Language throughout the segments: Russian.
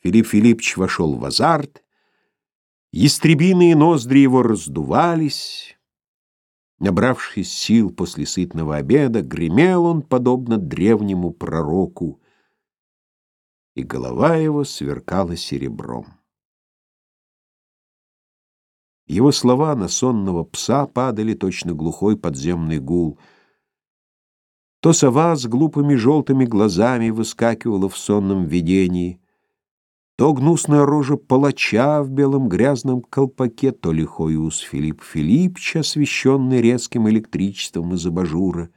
Филипп Филиппович вошел в азарт, Ястребиные ноздри его раздувались. Набравшись сил после сытного обеда, гремел он, подобно древнему пророку, и голова его сверкала серебром. Его слова на сонного пса падали точно глухой подземный гул. То сова с глупыми желтыми глазами выскакивала в сонном видении — то гнусная рожа палача в белом грязном колпаке, то лихой ус Филипп Филиппович, освещенный резким электричеством из абажура,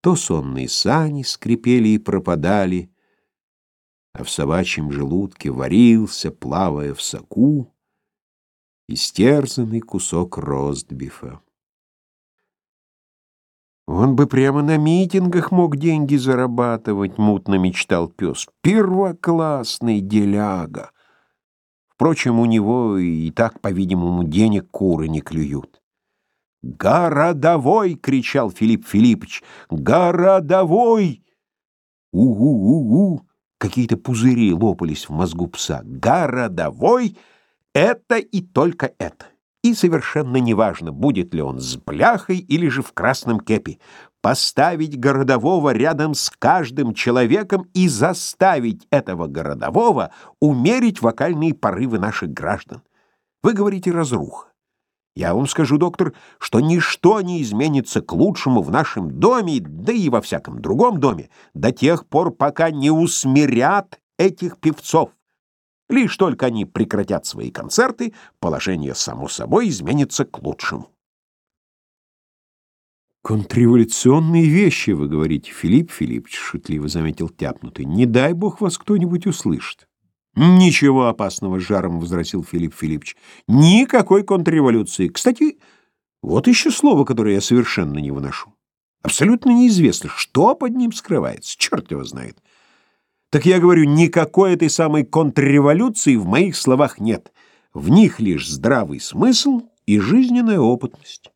то сонные сани скрипели и пропадали, а в собачьем желудке варился, плавая в соку, истерзанный кусок ростбифа. Он бы прямо на митингах мог деньги зарабатывать, мутно мечтал пес. Первоклассный деляга. Впрочем, у него и так, по-видимому, денег куры не клюют. «Городовой!» — кричал Филипп Филиппович. «Городовой!» «У-у-у-у!» Какие-то пузыри лопались в мозгу пса. «Городовой! Это и только это!» И совершенно неважно, будет ли он с бляхой или же в красном кепе. Поставить городового рядом с каждым человеком и заставить этого городового умерить вокальные порывы наших граждан. Вы говорите «разруха». Я вам скажу, доктор, что ничто не изменится к лучшему в нашем доме, да и во всяком другом доме, до тех пор, пока не усмирят этих певцов. Лишь только они прекратят свои концерты, положение само собой изменится к лучшему. «Контрреволюционные вещи, вы говорите, Филипп Филиппович», — шутливо заметил тяпнутый. «Не дай бог вас кто-нибудь услышит». «Ничего опасного», — жаром возразил Филипп Филиппович. «Никакой контрреволюции. Кстати, вот еще слово, которое я совершенно не выношу. Абсолютно неизвестно, что под ним скрывается. Черт его знает. Так я говорю, никакой этой самой контрреволюции в моих словах нет. В них лишь здравый смысл и жизненная опытность.